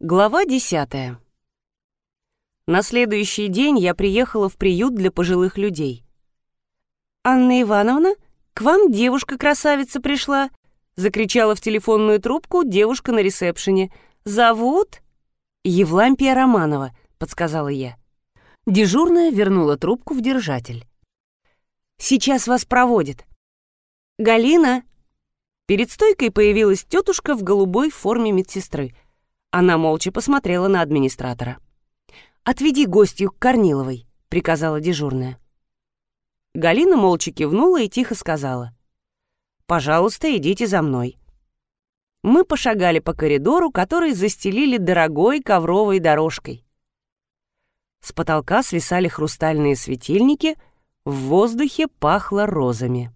Глава десятая. На следующий день я приехала в приют для пожилых людей. «Анна Ивановна, к вам девушка-красавица пришла!» — закричала в телефонную трубку девушка на ресепшене. «Зовут?» «Евлампия Романова», — подсказала я. Дежурная вернула трубку в держатель. «Сейчас вас проводят». «Галина!» Перед стойкой появилась тетушка в голубой форме медсестры — она молча посмотрела на администратора. «Отведи гостью к Корниловой», — приказала дежурная. Галина молча кивнула и тихо сказала. «Пожалуйста, идите за мной». Мы пошагали по коридору, который застелили дорогой ковровой дорожкой. С потолка свисали хрустальные светильники, в воздухе пахло розами.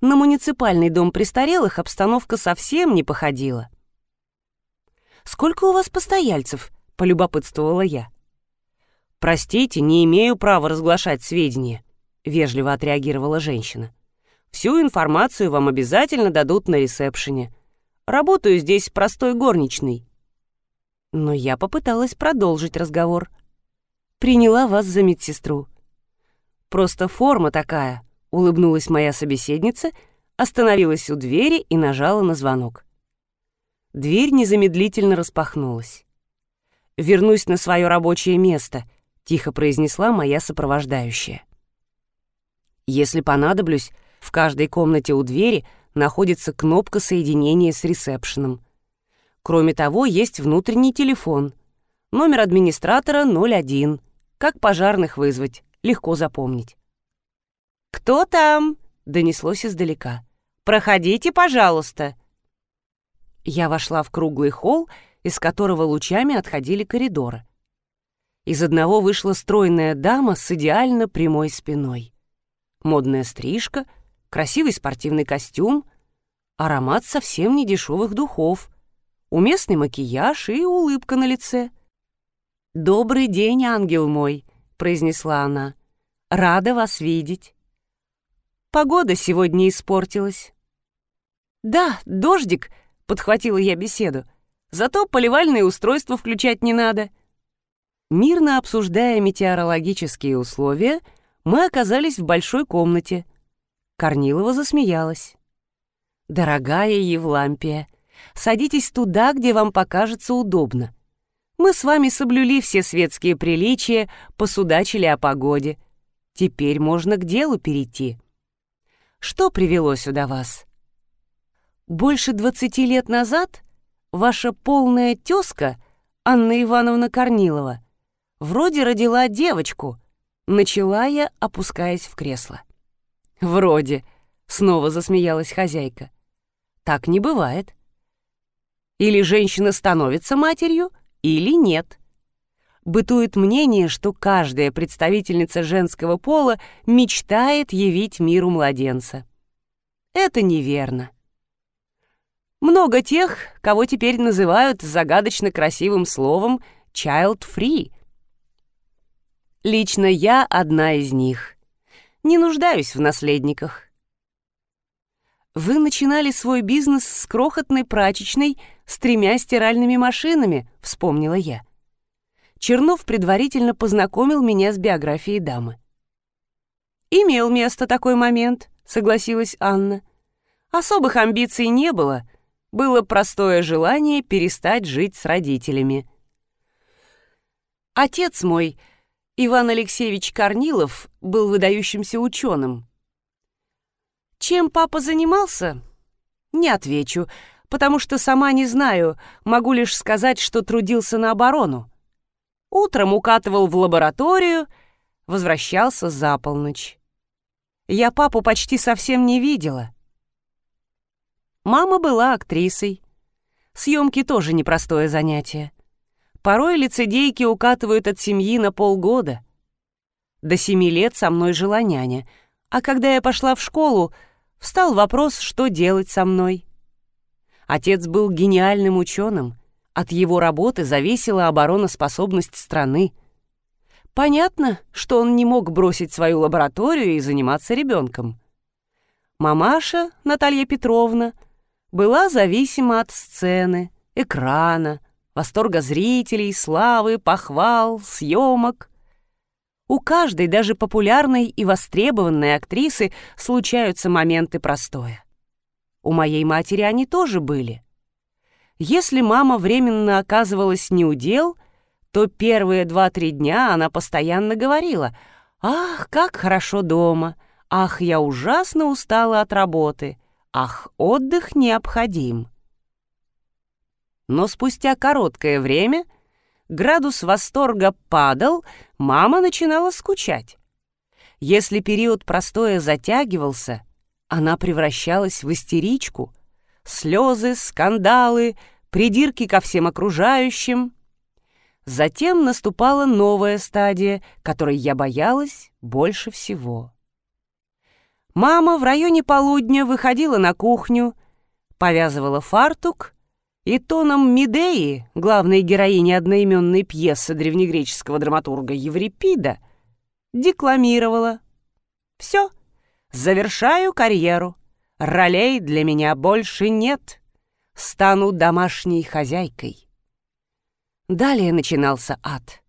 На муниципальный дом престарелых обстановка совсем не походила — «Сколько у вас постояльцев?» — полюбопытствовала я. «Простите, не имею права разглашать сведения», — вежливо отреагировала женщина. «Всю информацию вам обязательно дадут на ресепшене. Работаю здесь простой горничной». Но я попыталась продолжить разговор. «Приняла вас за медсестру». «Просто форма такая», — улыбнулась моя собеседница, остановилась у двери и нажала на звонок. Дверь незамедлительно распахнулась. «Вернусь на свое рабочее место», — тихо произнесла моя сопровождающая. «Если понадоблюсь, в каждой комнате у двери находится кнопка соединения с ресепшеном. Кроме того, есть внутренний телефон. Номер администратора 01. Как пожарных вызвать, легко запомнить. «Кто там?» — донеслось издалека. «Проходите, пожалуйста». Я вошла в круглый холл, из которого лучами отходили коридоры. Из одного вышла стройная дама с идеально прямой спиной. Модная стрижка, красивый спортивный костюм, аромат совсем не дешевых духов, уместный макияж и улыбка на лице. «Добрый день, ангел мой», — произнесла она. «Рада вас видеть». Погода сегодня испортилась. «Да, дождик», подхватила я беседу. Зато поливальные устройства включать не надо. Мирно обсуждая метеорологические условия, мы оказались в большой комнате. Корнилова засмеялась. «Дорогая Евлампия, садитесь туда, где вам покажется удобно. Мы с вами соблюли все светские приличия, посудачили о погоде. Теперь можно к делу перейти. Что привело сюда вас?» Больше двадцати лет назад ваша полная тезка, Анна Ивановна Корнилова, вроде родила девочку, начала я, опускаясь в кресло. «Вроде», — снова засмеялась хозяйка. «Так не бывает. Или женщина становится матерью, или нет. Бытует мнение, что каждая представительница женского пола мечтает явить миру младенца. Это неверно. Много тех, кого теперь называют загадочно красивым словом «child-free». Лично я одна из них. Не нуждаюсь в наследниках. Вы начинали свой бизнес с крохотной прачечной с тремя стиральными машинами, вспомнила я. Чернов предварительно познакомил меня с биографией дамы. «Имел место такой момент», — согласилась Анна. «Особых амбиций не было, было простое желание перестать жить с родителями. Отец мой, Иван Алексеевич Корнилов, был выдающимся ученым. Чем папа занимался? Не отвечу, потому что сама не знаю, могу лишь сказать, что трудился на оборону. Утром укатывал в лабораторию, возвращался за полночь. Я папу почти совсем не видела — Мама была актрисой. Съемки тоже непростое занятие. Порой лицедейки укатывают от семьи на полгода. До семи лет со мной жила няня, а когда я пошла в школу, встал вопрос, что делать со мной. Отец был гениальным ученым. От его работы зависела обороноспособность страны. Понятно, что он не мог бросить свою лабораторию и заниматься ребенком. Мамаша, Наталья Петровна, была зависима от сцены, экрана, восторга зрителей, славы, похвал, съемок. У каждой, даже популярной и востребованной актрисы, случаются моменты простоя. У моей матери они тоже были. Если мама временно оказывалась неудел, то первые два-три дня она постоянно говорила «Ах, как хорошо дома! Ах, я ужасно устала от работы! Ах, отдых необходим!» Но спустя короткое время градус восторга падал, мама начинала скучать. Если период простоя затягивался, она превращалась в истеричку. Слезы, скандалы, придирки ко всем окружающим. Затем наступала новая стадия, которой я боялась больше всего. Мама в районе полудня выходила на кухню, повязывала фартук и тоном Медеи, главной героини одноименной пьесы древнегреческого драматурга Еврипида, декламировала. «Все, завершаю карьеру. Ролей для меня больше нет. Стану домашней хозяйкой». Далее начинался ад.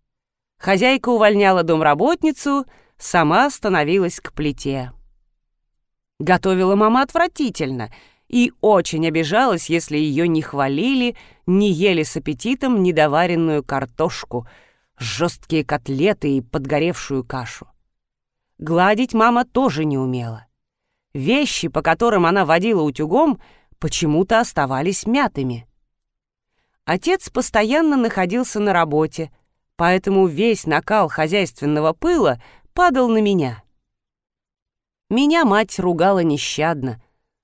Хозяйка увольняла домработницу, сама становилась к плите. Готовила мама отвратительно и очень обижалась, если ее не хвалили, не ели с аппетитом недоваренную картошку, жесткие котлеты и подгоревшую кашу. Гладить мама тоже не умела. Вещи, по которым она водила утюгом, почему-то оставались мятыми. Отец постоянно находился на работе, поэтому весь накал хозяйственного пыла падал на меня. Меня мать ругала нещадно,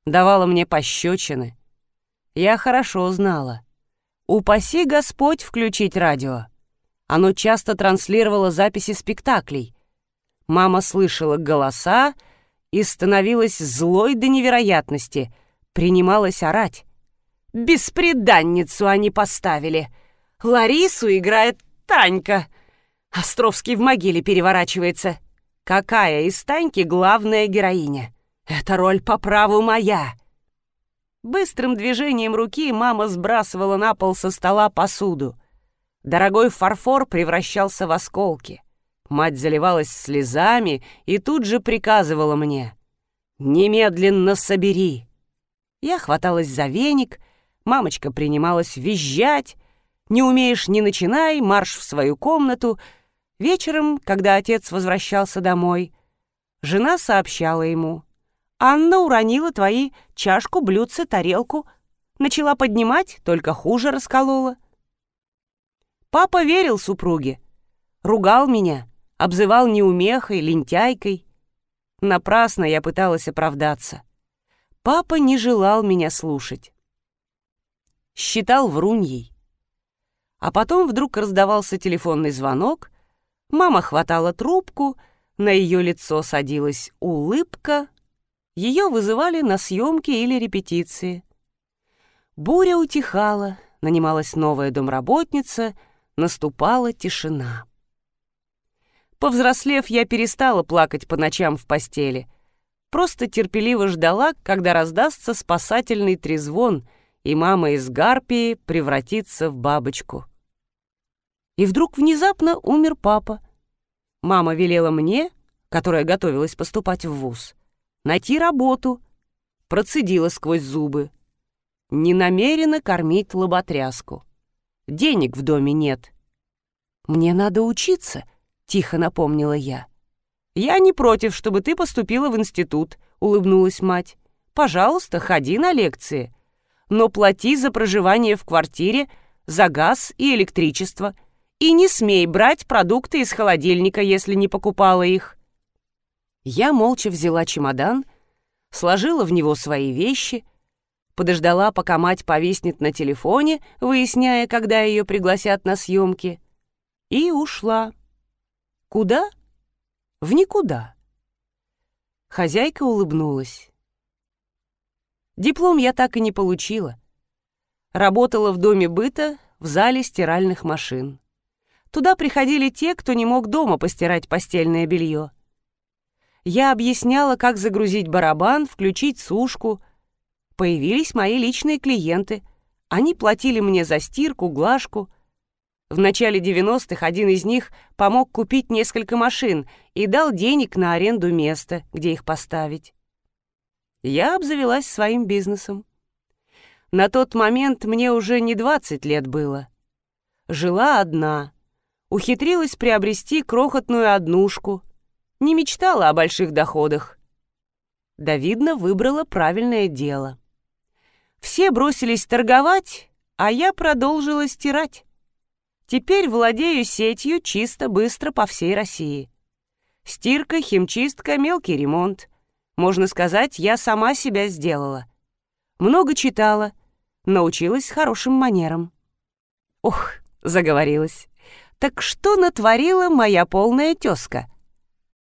давала мне пощечины. Я хорошо знала. Упаси Господь включить радио. Оно часто транслировало записи спектаклей. Мама слышала голоса и становилась злой до невероятности, принималась орать. Беспреданницу они поставили. Ларису играет Танька. Островский в могиле переворачивается. Какая из Таньки главная героиня? Эта роль по праву моя. Быстрым движением руки мама сбрасывала на пол со стола посуду. Дорогой фарфор превращался в осколки. Мать заливалась слезами и тут же приказывала мне «Немедленно собери». Я хваталась за веник Мамочка принималась визжать. Не умеешь, не начинай, марш в свою комнату. Вечером, когда отец возвращался домой, жена сообщала ему. «Анна уронила твои чашку, блюдце, тарелку. Начала поднимать, только хуже расколола». Папа верил супруге. Ругал меня, обзывал неумехой, лентяйкой. Напрасно я пыталась оправдаться. Папа не желал меня слушать считал вруньей. А потом вдруг раздавался телефонный звонок, мама хватала трубку, на ее лицо садилась улыбка, ее вызывали на съемки или репетиции. Буря утихала, нанималась новая домработница, наступала тишина. Повзрослев, я перестала плакать по ночам в постели. Просто терпеливо ждала, когда раздастся спасательный трезвон — и мама из гарпии превратится в бабочку. И вдруг внезапно умер папа. Мама велела мне, которая готовилась поступать в вуз, найти работу, процедила сквозь зубы. Не намерена кормить лоботряску. Денег в доме нет. «Мне надо учиться», — тихо напомнила я. «Я не против, чтобы ты поступила в институт», — улыбнулась мать. «Пожалуйста, ходи на лекции но плати за проживание в квартире, за газ и электричество. И не смей брать продукты из холодильника, если не покупала их. Я молча взяла чемодан, сложила в него свои вещи, подождала, пока мать повиснет на телефоне, выясняя, когда ее пригласят на съемки, и ушла. Куда? В никуда. Хозяйка улыбнулась. Диплом я так и не получила. Работала в доме быта в зале стиральных машин. Туда приходили те, кто не мог дома постирать постельное белье. Я объясняла, как загрузить барабан, включить сушку. Появились мои личные клиенты. Они платили мне за стирку, глажку. В начале 90-х один из них помог купить несколько машин и дал денег на аренду места, где их поставить. Я обзавелась своим бизнесом. На тот момент мне уже не 20 лет было. Жила одна, ухитрилась приобрести крохотную однушку, не мечтала о больших доходах. Давидна выбрала правильное дело. Все бросились торговать, а я продолжила стирать. Теперь владею сетью чисто быстро по всей России. Стирка, химчистка, мелкий ремонт. Можно сказать, я сама себя сделала. Много читала, научилась хорошим манерам. Ох, заговорилась. Так что натворила моя полная тезка?